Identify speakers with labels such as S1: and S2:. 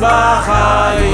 S1: בחיים